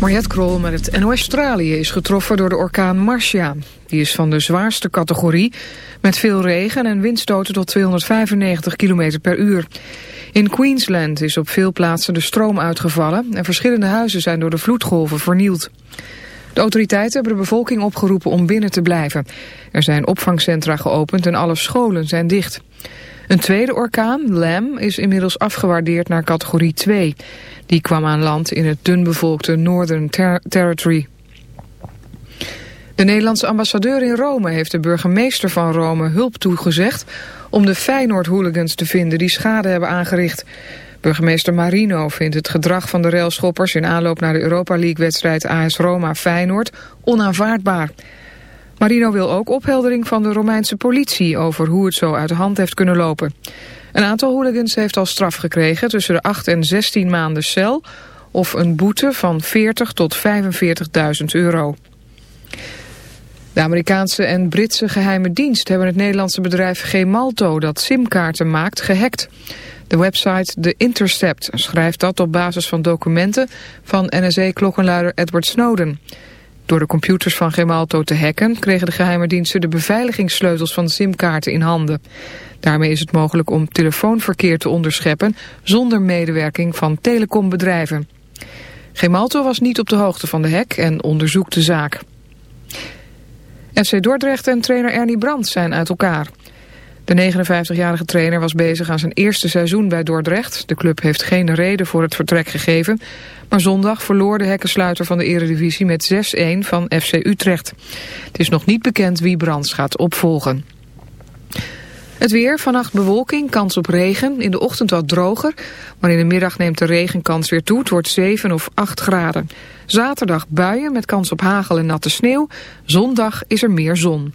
Mariette Krol met het NOS Australië is getroffen door de orkaan Marcia. Die is van de zwaarste categorie, met veel regen en windstoten tot 295 km per uur. In Queensland is op veel plaatsen de stroom uitgevallen... en verschillende huizen zijn door de vloedgolven vernield. De autoriteiten hebben de bevolking opgeroepen om binnen te blijven. Er zijn opvangcentra geopend en alle scholen zijn dicht. Een tweede orkaan, Lam, is inmiddels afgewaardeerd naar categorie 2. Die kwam aan land in het dunbevolkte Northern Territory. De Nederlandse ambassadeur in Rome heeft de burgemeester van Rome hulp toegezegd om de Feyenoord-hooligans te vinden die schade hebben aangericht. Burgemeester Marino vindt het gedrag van de railschoppers in aanloop naar de Europa League-wedstrijd AS Roma-Feyenoord onaanvaardbaar. Marino wil ook opheldering van de Romeinse politie over hoe het zo uit de hand heeft kunnen lopen. Een aantal hooligans heeft al straf gekregen tussen de 8 en 16 maanden cel of een boete van 40 tot 45.000 euro. De Amerikaanse en Britse geheime dienst hebben het Nederlandse bedrijf Gemalto dat simkaarten maakt gehackt. De website The Intercept schrijft dat op basis van documenten van NSA-klokkenluider Edward Snowden. Door de computers van Gemalto te hacken kregen de geheime diensten de beveiligingssleutels van simkaarten in handen. Daarmee is het mogelijk om telefoonverkeer te onderscheppen zonder medewerking van telecombedrijven. Gemalto was niet op de hoogte van de hack en onderzoekt de zaak. FC Dordrecht en trainer Ernie Brandt zijn uit elkaar. De 59-jarige trainer was bezig aan zijn eerste seizoen bij Dordrecht. De club heeft geen reden voor het vertrek gegeven. Maar zondag verloor de hekkensluiter van de eredivisie met 6-1 van FC Utrecht. Het is nog niet bekend wie Brands gaat opvolgen. Het weer, vannacht bewolking, kans op regen. In de ochtend wat droger, maar in de middag neemt de regenkans weer toe. Het wordt 7 of 8 graden. Zaterdag buien met kans op hagel en natte sneeuw. Zondag is er meer zon.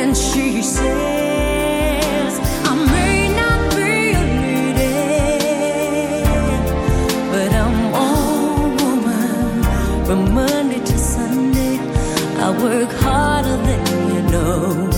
And she says, I may not be a lady, but I'm all woman from Monday to Sunday. I work harder than you know.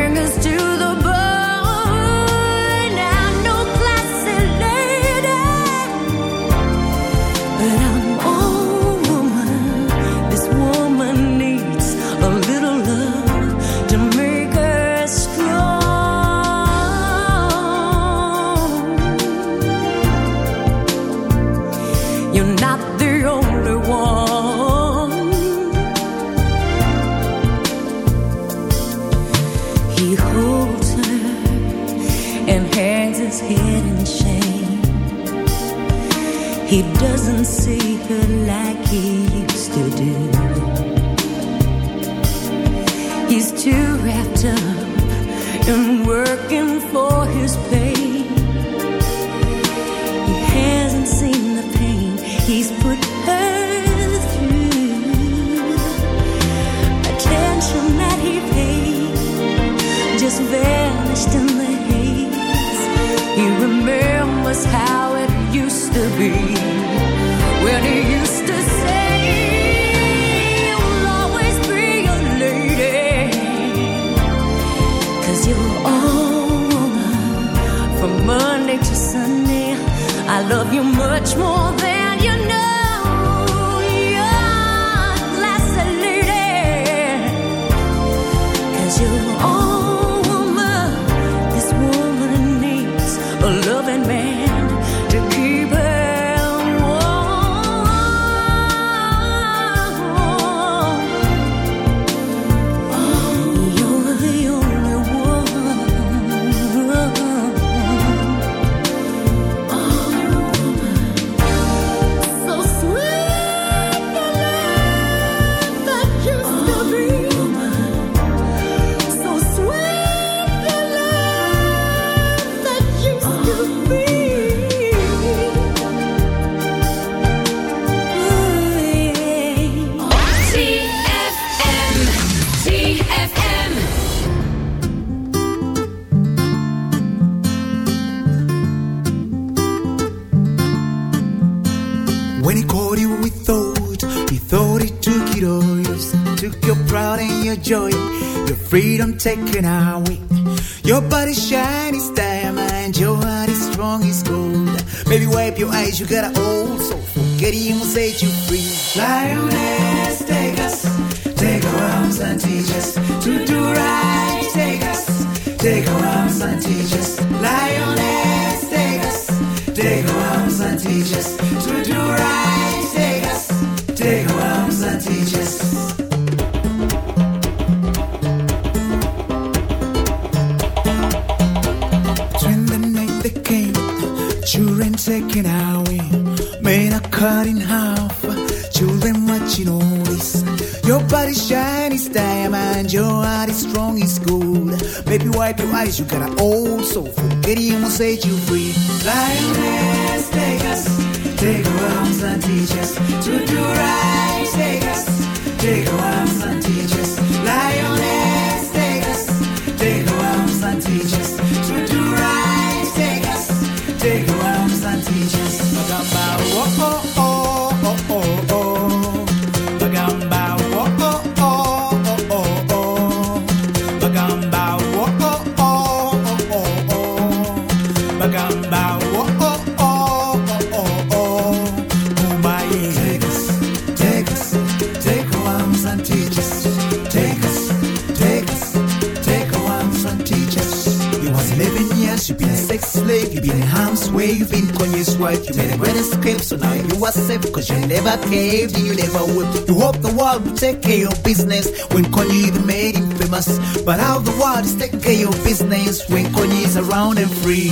taken away. Your body's shiny as diamond, your heart is strong as gold. Baby, wipe your eyes, you got an old soul. Forgetting will set you free. Lioness, take us, take our arms and teach us to do right. Take us, take our arms and teach us. Wipe your you got an old soul. Forgetting will set you free. Lioness, take us, take our arms and teach us to do right. Take us, take our arms and teach us. Cause you never caved you never whipped. You hope the world will take care of business when Kanye even made him famous. But how the world is taking care of business when Kanye is around and free.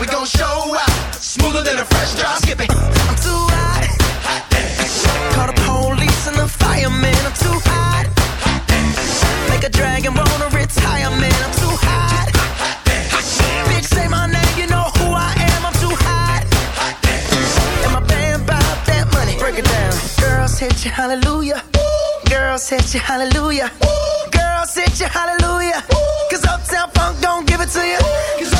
We gon' show out. Smoother than a fresh drop. Skip it. I'm too hot. Call the police and the fireman. I'm too hot. Make a dragon wanna retire, man. I'm too hot. Bitch, say my name, you know who I am. I'm too hot. And my band bought that money. Break it down. Girls hit you, hallelujah. Girls hit you, hallelujah. Girls hit you, hallelujah. Cause Uptown Funk don't give it to you. Cause